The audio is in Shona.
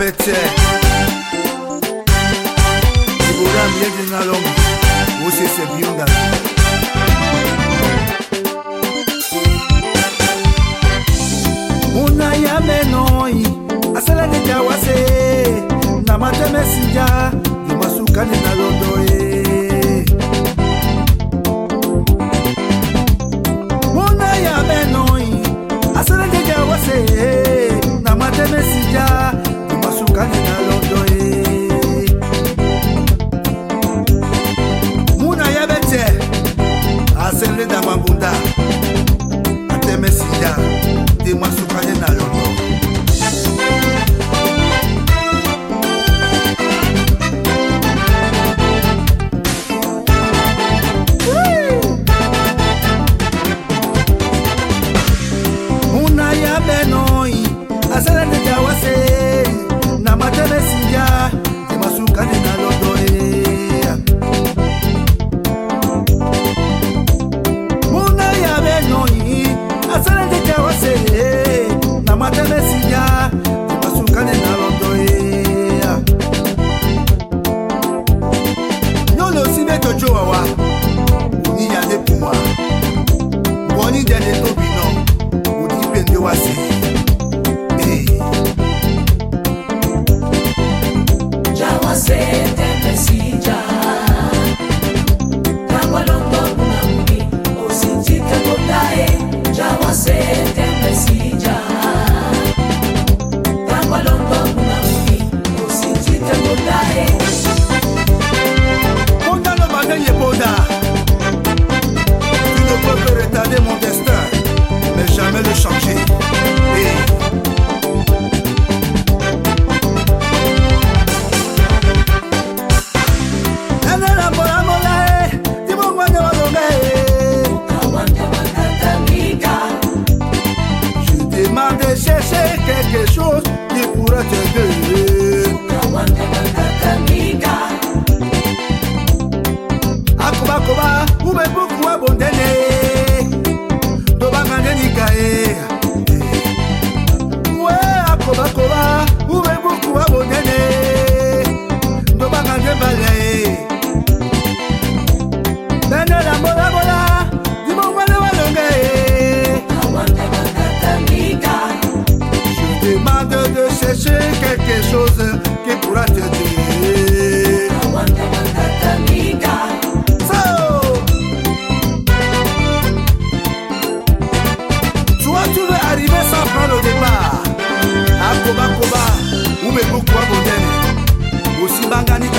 APC Ibu ram na nalom Wose się biyonda running alone. Boda. choses qui pourra t'aider. Akuba kuba, ube buku abondene. Toba ngane nika e. Ue, akuba kuba. kuba